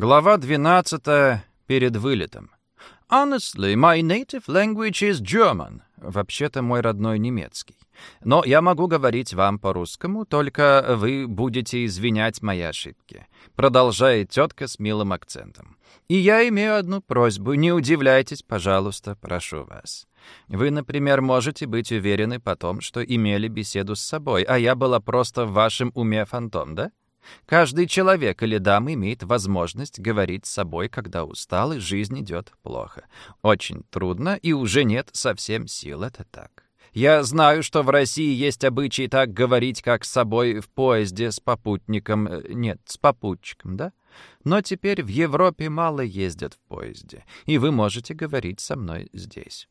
Глава 12 перед вылетом. Honestly, my native language is German. Вообще-то мой родной немецкий. Но я могу говорить вам по-русскому, только вы будете извинять мои ошибки. Продолжает тетка с милым акцентом. И я имею одну просьбу. Не удивляйтесь, пожалуйста, прошу вас. Вы, например, можете быть уверены потом, что имели беседу с собой, а я была просто в вашем уме фантом, да? Каждый человек или дама имеет возможность говорить с собой, когда устал и жизнь идет плохо. Очень трудно, и уже нет совсем сил, это так. Я знаю, что в России есть обычай так говорить, как с собой в поезде с попутником, э, нет, с попутчиком, да? Но теперь в Европе мало ездят в поезде, и вы можете говорить со мной здесь.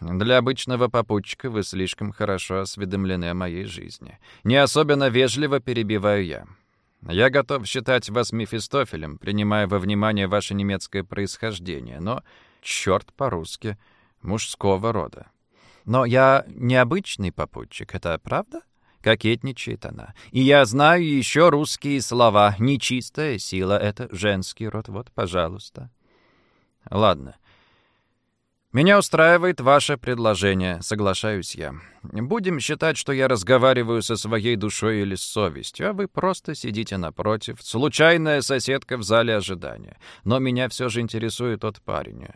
Для обычного попутчика вы слишком хорошо осведомлены о моей жизни. Не особенно вежливо перебиваю я. Я готов считать вас Мефистофелем, принимая во внимание ваше немецкое происхождение, но, черт по-русски, мужского рода. Но я необычный попутчик, это правда? Кокетничает она. И я знаю еще русские слова. Нечистая сила — это женский род. Вот, пожалуйста. Ладно. «Меня устраивает ваше предложение, соглашаюсь я. Будем считать, что я разговариваю со своей душой или совестью, а вы просто сидите напротив, случайная соседка в зале ожидания. Но меня все же интересует тот парень.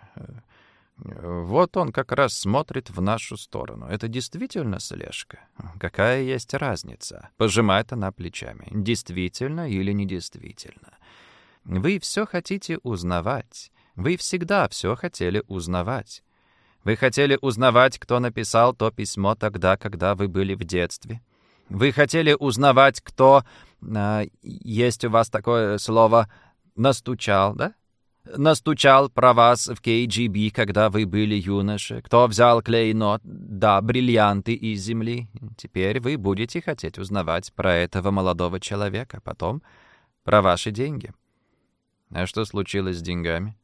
Вот он как раз смотрит в нашу сторону. Это действительно слежка? Какая есть разница?» Пожимает она плечами. «Действительно или недействительно? Вы все хотите узнавать». Вы всегда все хотели узнавать. Вы хотели узнавать, кто написал то письмо тогда, когда вы были в детстве. Вы хотели узнавать, кто... Э, есть у вас такое слово «настучал», да? Настучал про вас в КГБ, когда вы были юноши. Кто взял клейнот, да, бриллианты из земли. Теперь вы будете хотеть узнавать про этого молодого человека, потом про ваши деньги. А что случилось с деньгами?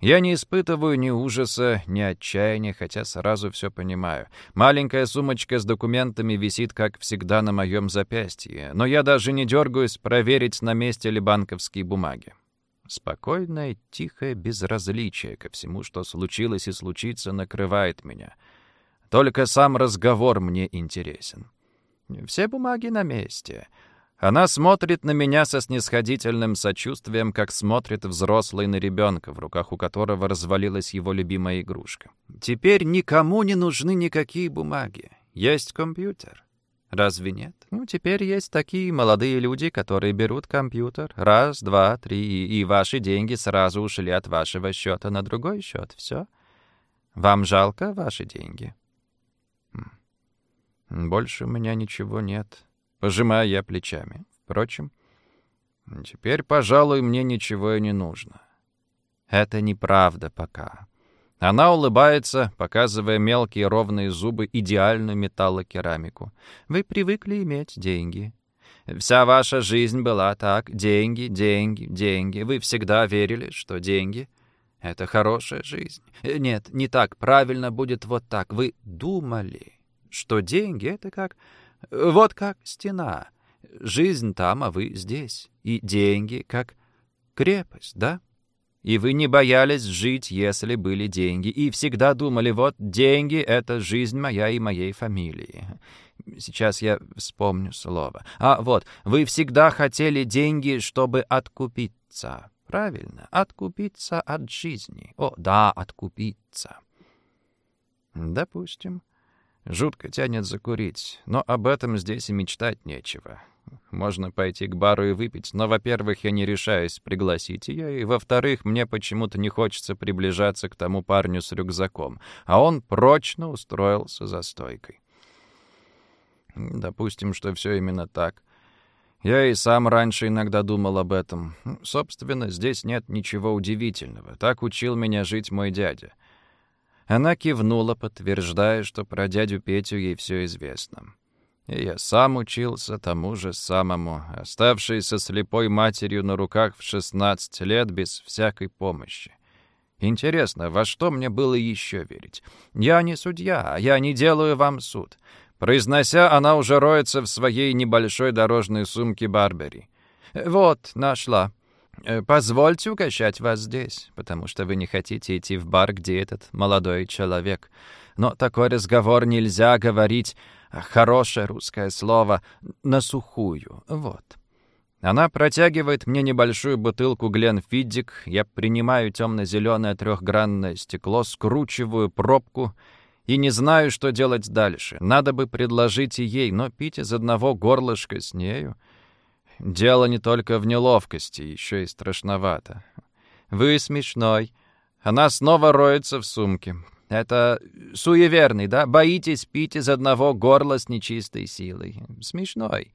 Я не испытываю ни ужаса, ни отчаяния, хотя сразу все понимаю. Маленькая сумочка с документами висит, как всегда, на моем запястье, но я даже не дергаюсь проверить, на месте ли банковские бумаги. Спокойное, тихое безразличие ко всему, что случилось и случится, накрывает меня. Только сам разговор мне интересен. Все бумаги на месте — она смотрит на меня со снисходительным сочувствием, как смотрит взрослый на ребенка, в руках у которого развалилась его любимая игрушка. Теперь никому не нужны никакие бумаги. Есть компьютер. Разве нет? Ну, теперь есть такие молодые люди, которые берут компьютер. Раз, два, три, и ваши деньги сразу ушли от вашего счета на другой счет. Все. Вам жалко ваши деньги? Больше у меня ничего нет. Пожимаю я плечами. Впрочем, теперь, пожалуй, мне ничего и не нужно. Это неправда пока. Она улыбается, показывая мелкие ровные зубы идеальную металлокерамику. Вы привыкли иметь деньги. Вся ваша жизнь была так. Деньги, деньги, деньги. Вы всегда верили, что деньги — это хорошая жизнь. Нет, не так. Правильно будет вот так. Вы думали, что деньги — это как вот как стена. Жизнь там, а вы здесь. И деньги как крепость, да? И вы не боялись жить, если были деньги, и всегда думали, вот деньги — это жизнь моя и моей фамилии. Сейчас я вспомню слово. А вот, вы всегда хотели деньги, чтобы откупиться. Правильно, откупиться от жизни. О, да, откупиться. Допустим. Жутко тянет закурить, но об этом здесь и мечтать нечего. Можно пойти к бару и выпить, но, во-первых, я не решаюсь пригласить ее, и, во-вторых, мне почему-то не хочется приближаться к тому парню с рюкзаком, а он прочно устроился за стойкой. Допустим, что все именно так. Я и сам раньше иногда думал об этом. Собственно, здесь нет ничего удивительного. Так учил меня жить мой дядя. Она кивнула, подтверждая, что про дядю Петю ей все известно. И я сам учился тому же самому, оставшийся слепой матерью на руках в 16 лет без всякой помощи. Интересно, во что мне было еще верить? Я не судья, я не делаю вам суд. Произнося, она уже роется в своей небольшой дорожной сумке Барбери. Вот, нашла. Э, «Позвольте угощать вас здесь, потому что вы не хотите идти в бар, где этот молодой человек. Но такой разговор нельзя говорить, хорошее русское слово, на сухую. Вот». Она протягивает мне небольшую бутылку Гленфиддик, я принимаю темно-зеленое трехгранное стекло, скручиваю пробку и не знаю, что делать дальше. Надо бы предложить и ей, но пить из одного горлышка с нею... Дело не только в неловкости, еще и страшновато. Вы смешной. Она снова роется в сумке. Это суеверный, да? Боитесь пить из одного горла с нечистой силой. Смешной.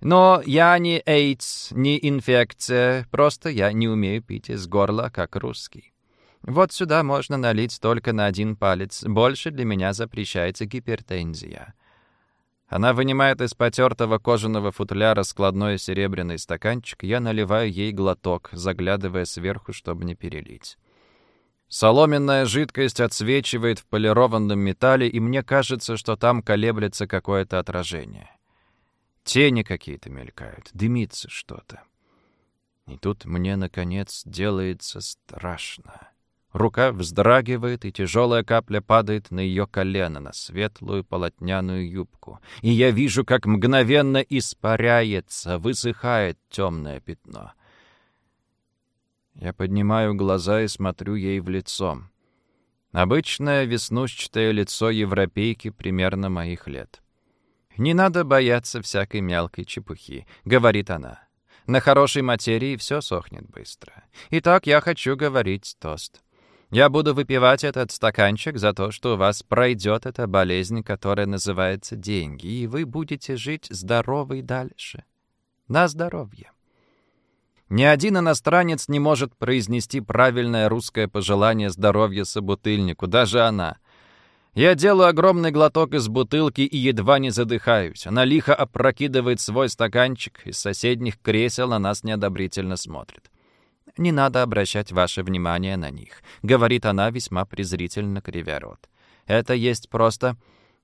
Но я не эйдс, не инфекция, просто я не умею пить из горла, как русский. Вот сюда можно налить только на один палец. Больше для меня запрещается гипертензия. Она вынимает из потертого кожаного футляра складной серебряный стаканчик, я наливаю ей глоток, заглядывая сверху, чтобы не перелить. Соломенная жидкость отсвечивает в полированном металле, и мне кажется, что там колеблется какое-то отражение. Тени какие-то мелькают, дымится что-то. И тут мне, наконец, делается страшно. Рука вздрагивает, и тяжелая капля падает на ее колено, на светлую полотняную юбку. И я вижу, как мгновенно испаряется, высыхает темное пятно. Я поднимаю глаза и смотрю ей в лицо. Обычное веснушчатое лицо европейки примерно моих лет. «Не надо бояться всякой мелкой чепухи», — говорит она. «На хорошей материи все сохнет быстро. Итак, я хочу говорить тост. Я буду выпивать этот стаканчик за то, что у вас пройдет эта болезнь, которая называется деньги, и вы будете жить здоровой дальше. На здоровье». Ни один иностранец не может произнести правильное русское пожелание здоровья собутыльнику, даже она — я делаю огромный глоток из бутылки и едва не задыхаюсь. Она лихо опрокидывает свой стаканчик, из соседних кресел на нас неодобрительно смотрит. «Не надо обращать ваше внимание на них», — говорит она, весьма презрительно кривя рот. «Это есть просто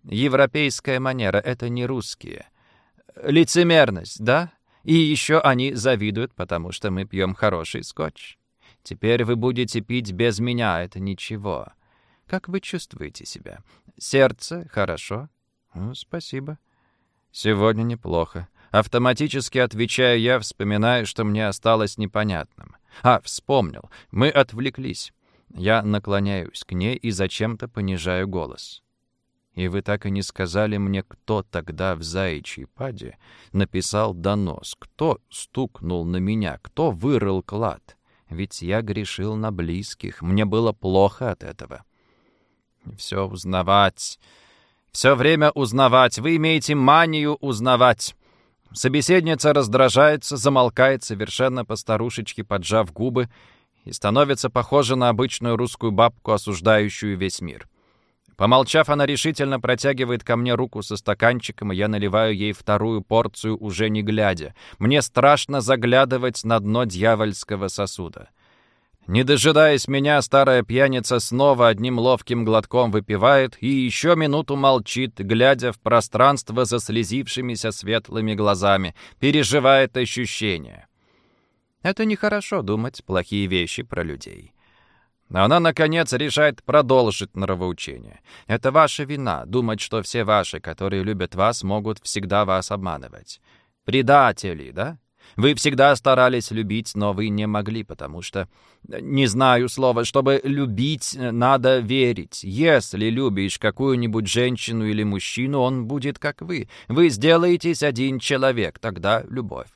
европейская манера, это не русские. Лицемерность, да? И еще они завидуют, потому что мы пьем хороший скотч. Теперь вы будете пить без меня, это ничего». Как вы чувствуете себя? Сердце хорошо? Ну, спасибо. Сегодня неплохо. Автоматически отвечаю я, вспоминаю, что мне осталось непонятным. А, вспомнил. Мы отвлеклись. Я наклоняюсь к ней и зачем-то понижаю голос. И вы так и не сказали мне, кто тогда в заячьей паде написал донос, кто стукнул на меня, кто вырыл клад. Ведь я грешил на близких, мне было плохо от этого. Все узнавать. Все время узнавать. Вы имеете манию узнавать. Собеседница раздражается, замолкает, совершенно по-старушечке поджав губы, и становится похожа на обычную русскую бабку, осуждающую весь мир. Помолчав, она решительно протягивает ко мне руку со стаканчиком, и я наливаю ей вторую порцию, уже не глядя. Мне страшно заглядывать на дно дьявольского сосуда. Не дожидаясь меня, старая пьяница снова одним ловким глотком выпивает и еще минуту молчит, глядя в пространство заслезившимися светлыми глазами, переживает ощущения. Это нехорошо думать плохие вещи про людей. Она, наконец, решает продолжить нравоучение. Это ваша вина, думать, что все ваши, которые любят вас, могут всегда вас обманывать. Предатели, да? Вы всегда старались любить, но вы не могли, потому что... Не знаю слова, чтобы любить, надо верить. Если любишь какую-нибудь женщину или мужчину, он будет как вы. Вы сделаетесь один человек, тогда любовь.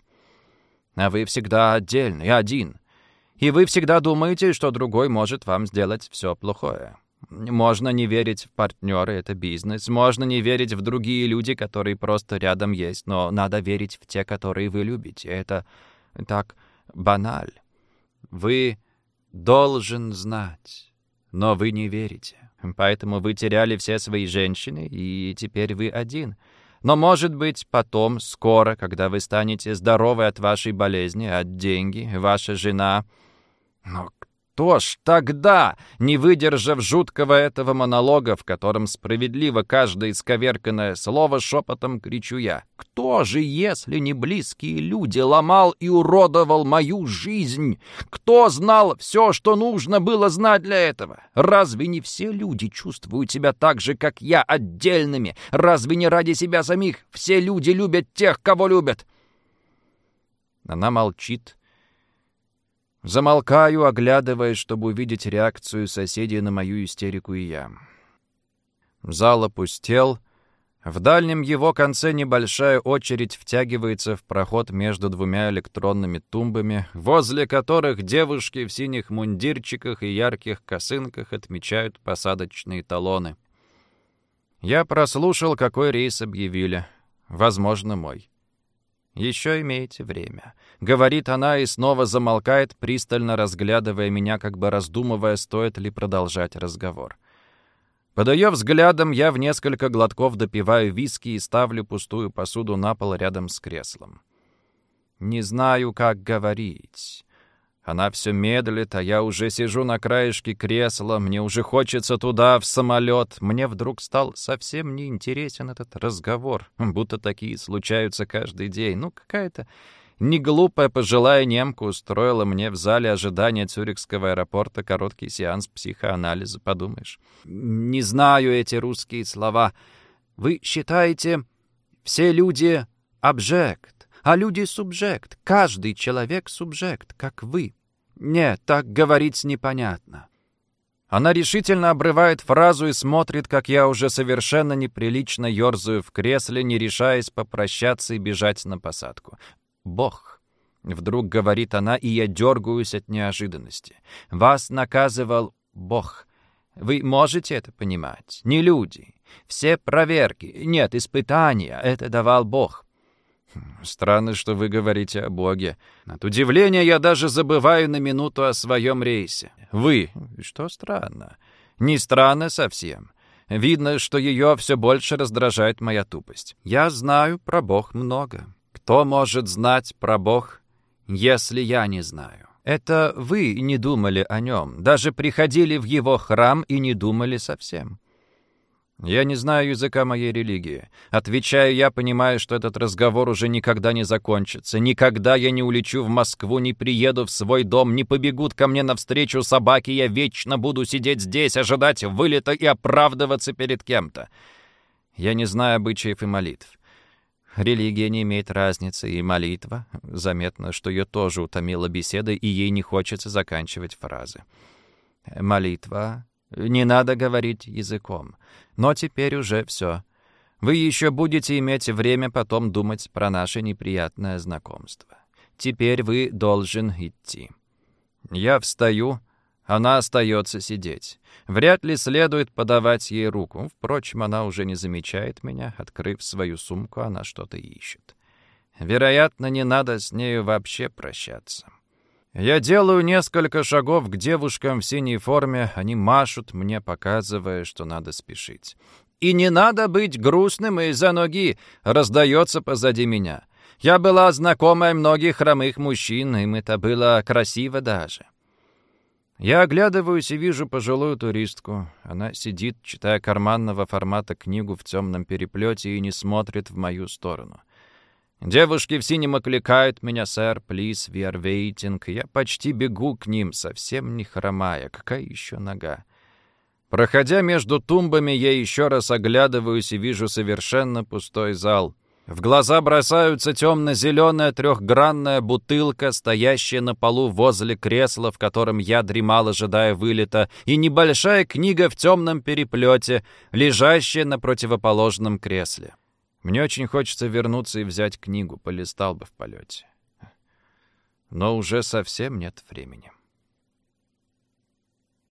А вы всегда отдельный, один. И вы всегда думаете, что другой может вам сделать все плохое. Можно не верить в партнеры, это бизнес. Можно не верить в другие люди, которые просто рядом есть. Но надо верить в те, которые вы любите. Это так баналь. Вы должен знать, но вы не верите. Поэтому вы теряли все свои женщины, и теперь вы один. Но, может быть, потом, скоро, когда вы станете здоровы от вашей болезни, от деньги, ваша жена... Но кто ж тогда, не выдержав жуткого этого монолога, в котором справедливо каждое исковерканное слово шепотом кричу я, кто же, если не близкие люди, ломал и уродовал мою жизнь? Кто знал все, что нужно было знать для этого? Разве не все люди чувствуют себя так же, как я, отдельными? Разве не ради себя самих все люди любят тех, кого любят? Она молчит, Замолкаю, оглядываясь, чтобы увидеть реакцию соседей на мою истерику и я. Зал опустел. В дальнем его конце небольшая очередь втягивается в проход между двумя электронными тумбами, возле которых девушки в синих мундирчиках и ярких косынках отмечают посадочные талоны. Я прослушал, какой рейс объявили. Возможно, мой. «Еще имеете время», — говорит она и снова замолкает, пристально разглядывая меня, как бы раздумывая, стоит ли продолжать разговор. Под ее взглядом я в несколько глотков допиваю виски и ставлю пустую посуду на пол рядом с креслом. «Не знаю, как говорить. Она все медлит, а я уже сижу на краешке кресла, мне уже хочется туда, в самолет. Мне вдруг стал совсем неинтересен этот разговор, будто такие случаются каждый день. Ну, какая-то неглупая пожилая немка устроила мне в зале ожидания Цюрихского аэропорта короткий сеанс психоанализа, подумаешь. Не знаю эти русские слова. Вы считаете, все люди — обжект, а люди — субжект. Каждый человек — субжект, как вы. «Нет, так говорить непонятно». Она решительно обрывает фразу и смотрит, как я уже совершенно неприлично ерзаю в кресле, не решаясь попрощаться и бежать на посадку. «Бог», — вдруг говорит она, и я дергаюсь от неожиданности. «Вас наказывал Бог. Вы можете это понимать? Не люди. Все проверки, нет, испытания — это давал Бог. Странно, что вы говорите о Боге. От удивления я даже забываю на минуту о своем рейсе. Вы. Что странно? Не странно совсем. Видно, что ее все больше раздражает моя тупость. Я знаю про Бог много. Кто может знать про Бог, если я не знаю? Это вы не думали о нем, даже приходили в его храм и не думали совсем. «Я не знаю языка моей религии. Отвечаю я, понимаю, что этот разговор уже никогда не закончится. Никогда я не улечу в Москву, не приеду в свой дом, не побегут ко мне навстречу собаки. Я вечно буду сидеть здесь, ожидать вылета и оправдываться перед кем-то. Я не знаю обычаев и молитв. Религия не имеет разницы, и молитва. Заметно, что ее тоже утомила беседа, и ей не хочется заканчивать фразы. Молитва не надо говорить языком. Но теперь уже все. Вы еще будете иметь время потом думать про наше неприятное знакомство. Теперь вы должен идти. Я встаю, она остается сидеть. Вряд ли следует подавать ей руку. Впрочем, она уже не замечает меня. Открыв свою сумку, она что-то ищет. Вероятно, не надо с нею вообще прощаться. Я делаю несколько шагов к девушкам в синей форме, они машут мне, показывая, что надо спешить. «И не надо быть грустным из-за ноги!» — раздается позади меня. Я была знакомая многих хромых мужчин, им это было красиво даже. Я оглядываюсь и вижу пожилую туристку. Она сидит, читая карманного формата книгу в темном переплете и не смотрит в мою сторону. Девушки в синем окликают меня, сэр, плиз, we are. Я почти бегу к ним, совсем не хромая. Какая еще нога? Проходя между тумбами, я еще раз оглядываюсь и вижу совершенно пустой зал. В глаза бросаются темно-зеленая трехгранная бутылка, стоящая на полу возле кресла, в котором я дремал, ожидая вылета, и небольшая книга в темном переплете, лежащая на противоположном кресле. Мне очень хочется вернуться и взять книгу, полистал бы в полете. Но уже совсем нет времени.